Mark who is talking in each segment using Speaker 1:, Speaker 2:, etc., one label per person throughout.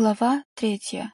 Speaker 1: Глава третья.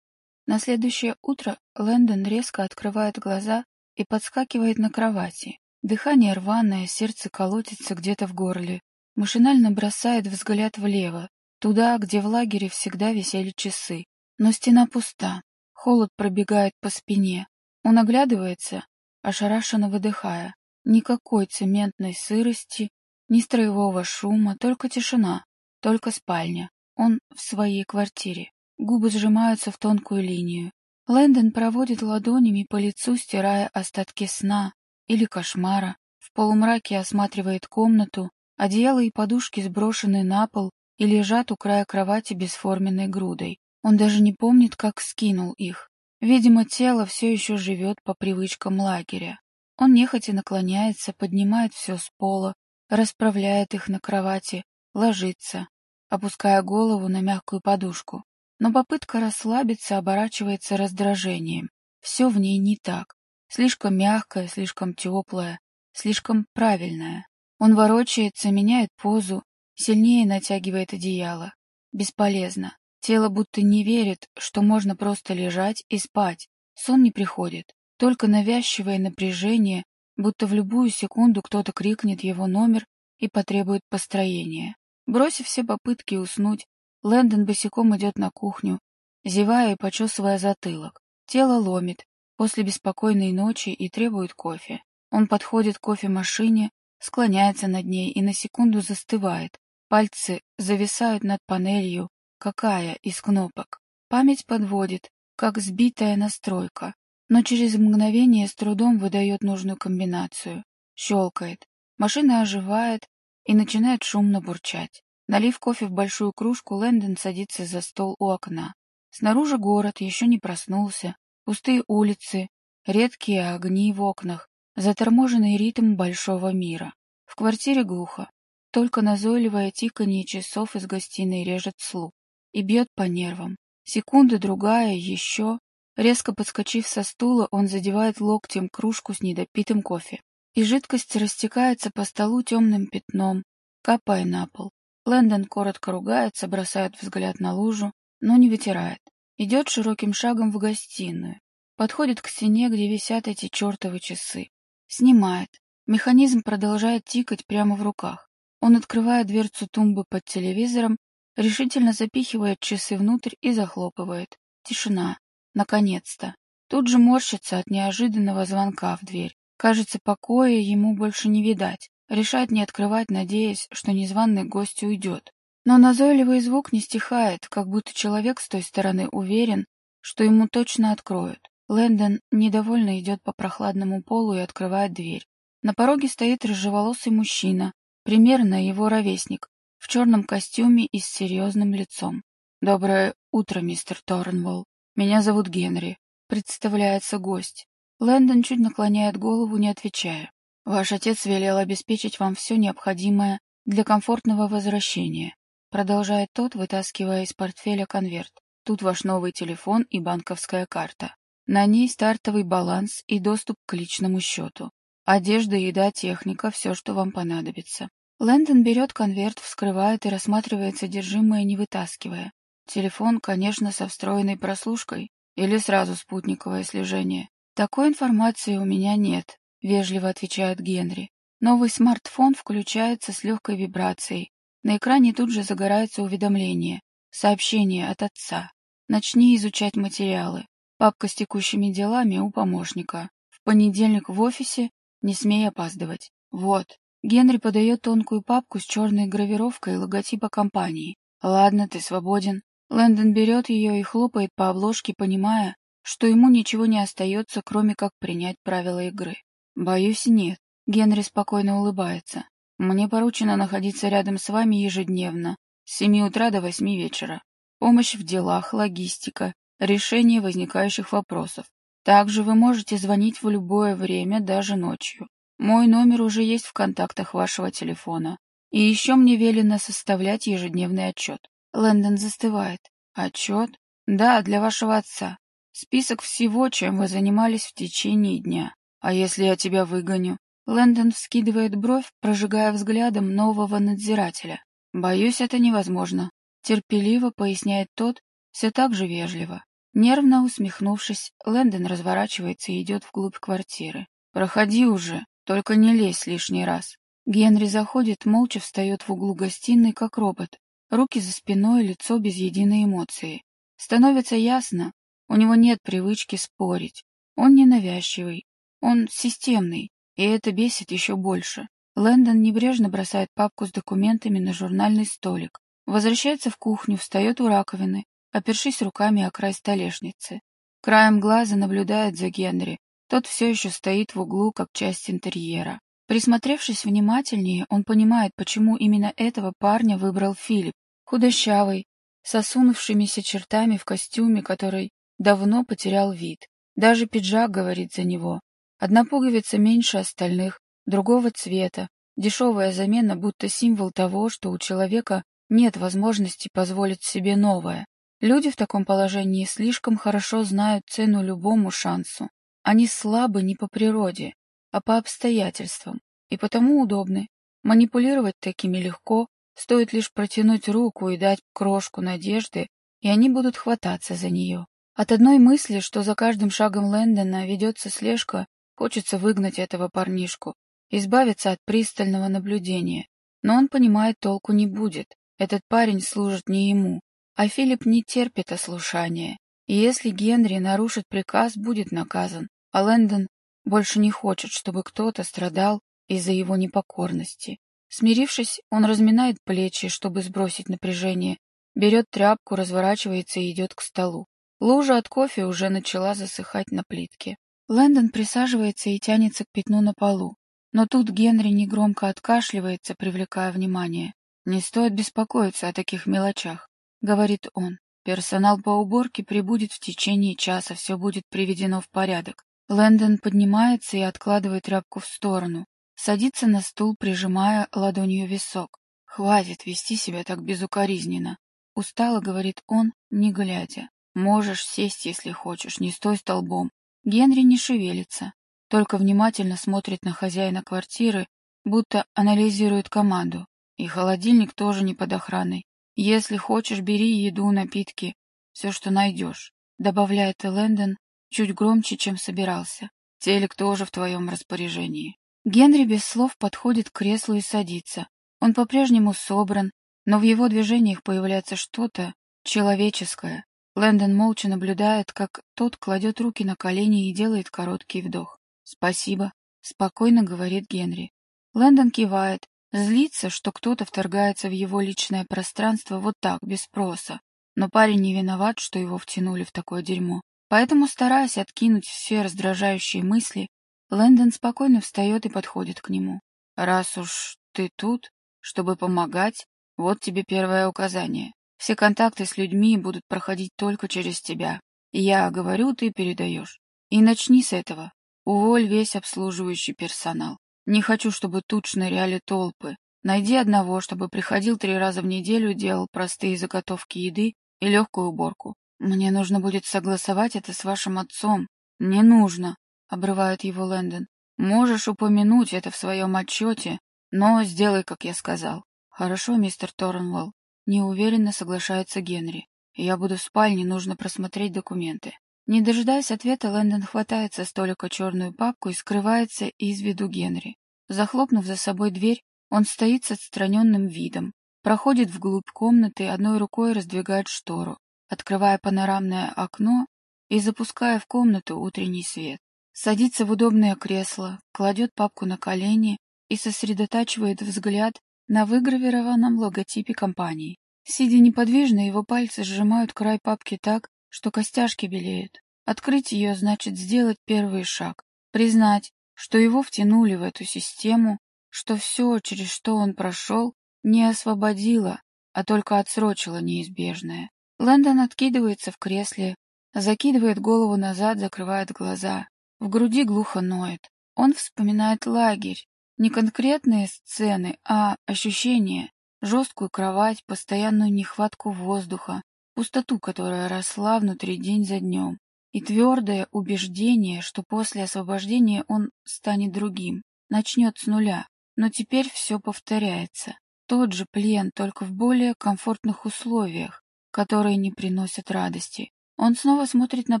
Speaker 1: На следующее утро Лэндон резко открывает глаза и подскакивает на кровати. Дыхание рваное, сердце колотится где-то в горле. Машинально бросает взгляд влево, туда, где в лагере всегда висели часы. Но стена пуста, холод пробегает по спине. Он оглядывается, ошарашенно выдыхая. Никакой цементной сырости, ни строевого шума, только тишина, только спальня. Он в своей квартире. Губы сжимаются в тонкую линию. Лэндон проводит ладонями по лицу, стирая остатки сна или кошмара. В полумраке осматривает комнату, одеяло и подушки сброшены на пол и лежат у края кровати бесформенной грудой. Он даже не помнит, как скинул их. Видимо, тело все еще живет по привычкам лагеря. Он нехотя наклоняется, поднимает все с пола, расправляет их на кровати, ложится, опуская голову на мягкую подушку. Но попытка расслабиться оборачивается раздражением. Все в ней не так. Слишком мягкое, слишком теплое, слишком правильное. Он ворочается, меняет позу, сильнее натягивает одеяло. Бесполезно. Тело будто не верит, что можно просто лежать и спать. Сон не приходит. Только навязчивое напряжение, будто в любую секунду кто-то крикнет его номер и потребует построения. Бросив все попытки уснуть, Лэндон босиком идет на кухню, зевая и почесывая затылок. Тело ломит после беспокойной ночи и требует кофе. Он подходит к кофемашине, склоняется над ней и на секунду застывает. Пальцы зависают над панелью, какая из кнопок. Память подводит, как сбитая настройка, но через мгновение с трудом выдает нужную комбинацию. Щелкает. Машина оживает и начинает шумно бурчать. Налив кофе в большую кружку, Лэндон садится за стол у окна. Снаружи город еще не проснулся, пустые улицы, редкие огни в окнах, заторможенный ритм большого мира. В квартире глухо, только назойливое тиканье часов из гостиной режет слух и бьет по нервам. Секунда, другая, еще. Резко подскочив со стула, он задевает локтем кружку с недопитым кофе. И жидкость растекается по столу темным пятном, капая на пол. Лэндон коротко ругается, бросает взгляд на лужу, но не вытирает. Идет широким шагом в гостиную. Подходит к стене, где висят эти чертовы часы. Снимает. Механизм продолжает тикать прямо в руках. Он открывает дверцу тумбы под телевизором, решительно запихивает часы внутрь и захлопывает. Тишина. Наконец-то. Тут же морщится от неожиданного звонка в дверь. Кажется, покоя ему больше не видать. Решает не открывать, надеясь, что незваный гость уйдет. Но назойливый звук не стихает, как будто человек с той стороны уверен, что ему точно откроют. Лэндон недовольно идет по прохладному полу и открывает дверь. На пороге стоит рыжеволосый мужчина, примерно его ровесник, в черном костюме и с серьезным лицом. «Доброе утро, мистер Торнволл. Меня зовут Генри», — представляется гость. Лэндон чуть наклоняет голову, не отвечая. Ваш отец велел обеспечить вам все необходимое для комфортного возвращения. Продолжает тот, вытаскивая из портфеля конверт. Тут ваш новый телефон и банковская карта. На ней стартовый баланс и доступ к личному счету. Одежда, еда, техника, все, что вам понадобится. Лэндон берет конверт, вскрывает и рассматривает содержимое, не вытаскивая. Телефон, конечно, со встроенной прослушкой или сразу спутниковое слежение. Такой информации у меня нет, — вежливо отвечает Генри. Новый смартфон включается с легкой вибрацией. На экране тут же загорается уведомление. Сообщение от отца. Начни изучать материалы. Папка с текущими делами у помощника. В понедельник в офисе. Не смей опаздывать. Вот. Генри подает тонкую папку с черной гравировкой логотипа компании. Ладно, ты свободен. Лэндон берет ее и хлопает по обложке, понимая, что ему ничего не остается, кроме как принять правила игры. «Боюсь, нет». Генри спокойно улыбается. «Мне поручено находиться рядом с вами ежедневно, с семи утра до восьми вечера. Помощь в делах, логистика, решение возникающих вопросов. Также вы можете звонить в любое время, даже ночью. Мой номер уже есть в контактах вашего телефона. И еще мне велено составлять ежедневный отчет. Лэндон застывает. Отчет? Да, для вашего отца. Список всего, чем вы занимались в течение дня. «А если я тебя выгоню?» Лэндон вскидывает бровь, прожигая взглядом нового надзирателя. «Боюсь, это невозможно», — терпеливо поясняет тот, все так же вежливо. Нервно усмехнувшись, Лэндон разворачивается и идет вглубь квартиры. «Проходи уже, только не лезь лишний раз». Генри заходит, молча встает в углу гостиной, как робот. Руки за спиной, лицо без единой эмоции. Становится ясно, у него нет привычки спорить. Он не навязчивый, он системный, и это бесит еще больше. Лэндон небрежно бросает папку с документами на журнальный столик. Возвращается в кухню, встает у раковины, опершись руками о край столешницы. Краем глаза наблюдает за Генри. Тот все еще стоит в углу, как часть интерьера. Присмотревшись внимательнее, он понимает, почему именно этого парня выбрал Филипп. Худощавый, с осунувшимися чертами в костюме, который давно потерял вид. Даже пиджак говорит за него. Одна пуговица меньше остальных, другого цвета, дешевая замена будто символ того, что у человека нет возможности позволить себе новое. Люди в таком положении слишком хорошо знают цену любому шансу. Они слабы не по природе, а по обстоятельствам, и потому удобны. Манипулировать такими легко, стоит лишь протянуть руку и дать крошку надежды, и они будут хвататься за нее. От одной мысли, что за каждым шагом Лэндона ведется слежка, хочется выгнать этого парнишку, избавиться от пристального наблюдения. Но он понимает, толку не будет. Этот парень служит не ему. А Филипп не терпит ослушания. И если Генри нарушит приказ, будет наказан. А Лэндон больше не хочет, чтобы кто-то страдал из-за его непокорности. Смирившись, он разминает плечи, чтобы сбросить напряжение, берет тряпку, разворачивается и идет к столу. Лужа от кофе уже начала засыхать на плитке. Лэндон присаживается и тянется к пятну на полу. Но тут Генри негромко откашливается, привлекая внимание. «Не стоит беспокоиться о таких мелочах», — говорит он. «Персонал по уборке прибудет в течение часа, все будет приведено в порядок. Лэндон поднимается и откладывает тряпку в сторону. Садится на стул, прижимая ладонью висок. «Хватит вести себя так безукоризненно», — устало говорит он, не глядя. «Можешь сесть, если хочешь, не стой столбом». Генри не шевелится, только внимательно смотрит на хозяина квартиры, будто анализирует команду. И холодильник тоже не под охраной. Если хочешь, бери еду, напитки, все, что найдешь, добавляет Лэндон, чуть громче, чем собирался. Телек тоже в твоем распоряжении. Генри без слов подходит к креслу и садится. Он по-прежнему собран, но в его движениях появляется что-то человеческое. Лэндон молча наблюдает, как тот кладет руки на колени и делает короткий вдох. «Спасибо», — спокойно говорит Генри. Лэндон кивает, злится, что кто-то вторгается в его личное пространство вот так, без спроса. Но парень не виноват, что его втянули в такое дерьмо. Поэтому, стараясь откинуть все раздражающие мысли, Лэндон спокойно встает и подходит к нему. «Раз уж ты тут, чтобы помогать, вот тебе первое указание. Все контакты с людьми будут проходить только через тебя. Я говорю, ты передаешь. И начни с этого. Уволь весь обслуживающий персонал. Не хочу, чтобы тут шныряли толпы. Найди одного, чтобы приходил три раза в неделю, делал простые заготовки еды и легкую уборку. «Мне нужно будет согласовать это с вашим отцом». «Не нужно», — обрывает его Лэндон. «Можешь упомянуть это в своем отчете, но сделай, как я сказал». «Хорошо, мистер Торнвелл». Неуверенно соглашается Генри. «Я буду в спальне, нужно просмотреть документы». Не дожидаясь ответа, Лэндон хватает со столика черную папку и скрывается из виду Генри. Захлопнув за собой дверь, он стоит с отстраненным видом, проходит вглубь комнаты одной рукой раздвигает штору открывая панорамное окно и запуская в комнату утренний свет. Садится в удобное кресло, кладет папку на колени и сосредотачивает взгляд на выгравированном логотипе компании. Сидя неподвижно, его пальцы сжимают край папки так, что костяшки белеют. Открыть ее значит сделать первый шаг, признать, что его втянули в эту систему, что все, через что он прошел, не освободило, а только отсрочило неизбежное. Лэндон откидывается в кресле, закидывает голову назад, закрывает глаза. В груди глухо ноет. Он вспоминает лагерь. Не конкретные сцены, а ощущения. Жесткую кровать, постоянную нехватку воздуха, пустоту, которая росла внутри день за днем. И твердое убеждение, что после освобождения он станет другим, начнет с нуля. Но теперь все повторяется. Тот же плен, только в более комфортных условиях, которые не приносят радости. Он снова смотрит на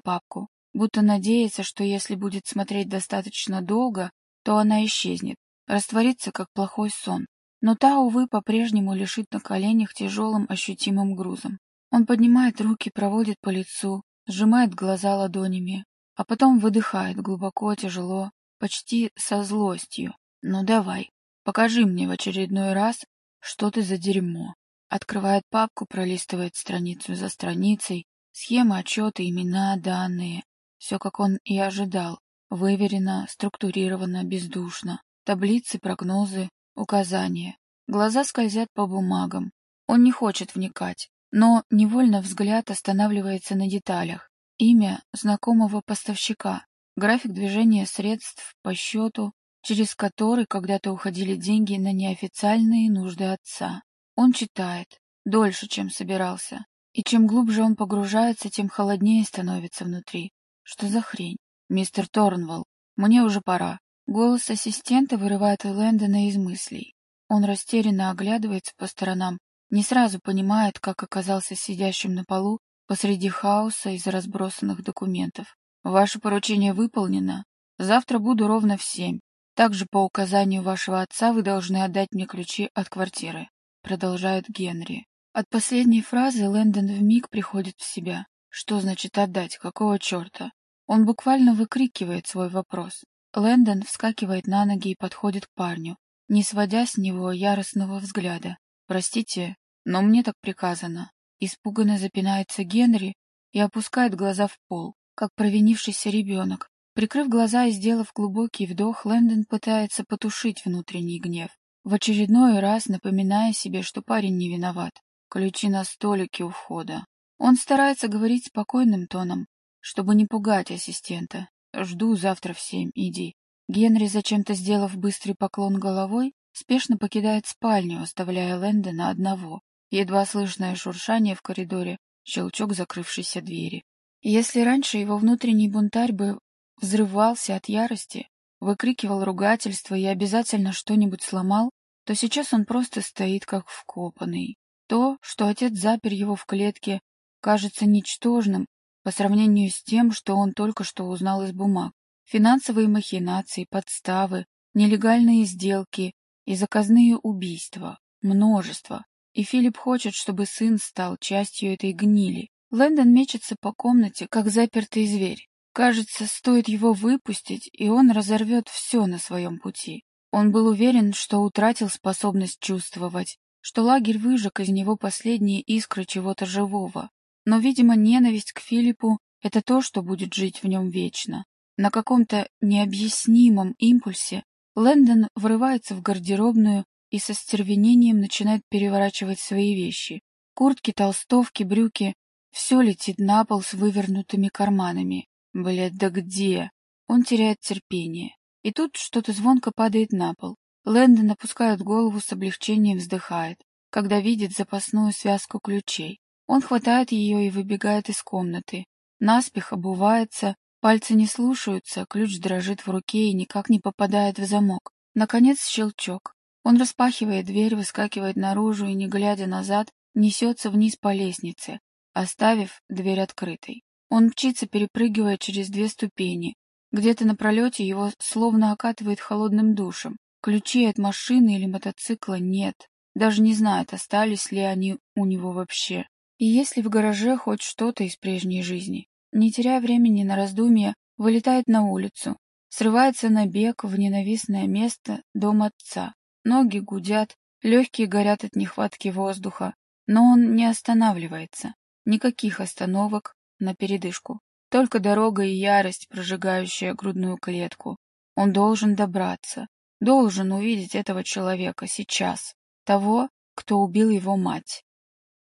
Speaker 1: папку, будто надеется, что если будет смотреть достаточно долго, то она исчезнет, растворится, как плохой сон. Но та, увы, по-прежнему лежит на коленях тяжелым ощутимым грузом. Он поднимает руки, проводит по лицу, сжимает глаза ладонями, а потом выдыхает глубоко, тяжело, почти со злостью. «Ну давай, покажи мне в очередной раз, что ты за дерьмо». Открывает папку, пролистывает страницу за страницей, схемы, отчеты, имена, данные. Все, как он и ожидал. Выверено, структурировано, бездушно. Таблицы, прогнозы, указания. Глаза скользят по бумагам. Он не хочет вникать, но невольно взгляд останавливается на деталях. Имя знакомого поставщика, график движения средств по счету, через который когда-то уходили деньги на неофициальные нужды отца. Он читает, дольше, чем собирался. И чем глубже он погружается, тем холоднее становится внутри. Что за хрень? Мистер Торнвелл, мне уже пора. Голос ассистента вырывает Лэндона из мыслей. Он растерянно оглядывается по сторонам, не сразу понимает, как оказался сидящим на полу посреди хаоса из разбросанных документов. Ваше поручение выполнено. Завтра буду ровно в семь. Также по указанию вашего отца вы должны отдать мне ключи от квартиры, продолжает Генри. От последней фразы Лэндон вмиг приходит в себя. Что значит отдать? Какого черта? Он буквально выкрикивает свой вопрос. Лэндон вскакивает на ноги и подходит к парню, не сводя с него яростного взгляда. «Простите, но мне так приказано». Испуганно запинается Генри и опускает глаза в пол, как провинившийся ребенок. Прикрыв глаза и сделав глубокий вдох, Лэндон пытается потушить внутренний гнев, в очередной раз напоминая себе, что парень не виноват. Ключи на столике у входа. Он старается говорить спокойным тоном, чтобы не пугать ассистента. Жду завтра в семь, иди. Генри, зачем-то сделав быстрый поклон головой, спешно покидает спальню, оставляя Лэндона одного. Едва слышное шуршание в коридоре, щелчок закрывшейся двери. Если раньше его внутренний бунтарь бы взрывался от ярости, выкрикивал ругательство и обязательно что-нибудь сломал, то сейчас он просто стоит как вкопанный. То, что отец запер его в клетке, кажется ничтожным по сравнению с тем, что он только что узнал из бумаг. Финансовые махинации, подставы, нелегальные сделки и заказные убийства. Множество. И Филипп хочет, чтобы сын стал частью этой гнили. Лэндон мечется по комнате, как запертый зверь. Кажется, стоит его выпустить, и он разорвет все на своем пути. Он был уверен, что утратил способность чувствовать, что лагерь выжег из него последние искры чего-то живого. Но, видимо, ненависть к Филиппу — это то, что будет жить в нем вечно. На каком-то необъяснимом импульсе Лэндон врывается в гардеробную и со стервенением начинает переворачивать свои вещи. Куртки, толстовки, брюки — все летит на пол с вывернутыми карманами. Блядь, да где? Он теряет терпение. И тут что-то звонко падает на пол. Лэндон опускает голову с облегчением вздыхает, когда видит запасную связку ключей. Он хватает ее и выбегает из комнаты. Наспех обувается, пальцы не слушаются, ключ дрожит в руке и никак не попадает в замок. Наконец щелчок. Он распахивает дверь, выскакивает наружу и, не глядя назад, несется вниз по лестнице, оставив дверь открытой. Он мчится, перепрыгивая через две ступени. Где-то на пролете его словно окатывает холодным душем. Ключей от машины или мотоцикла нет. Даже не знает, остались ли они у него вообще. И есть ли в гараже хоть что-то из прежней жизни? Не теряя времени на раздумья, вылетает на улицу, срывается на бег в ненавистное место дом отца. Ноги гудят, легкие горят от нехватки воздуха, но он не останавливается. Никаких остановок на передышку. Только дорога и ярость, прожигающая грудную клетку. Он должен добраться, должен увидеть этого человека сейчас, того, кто убил его мать.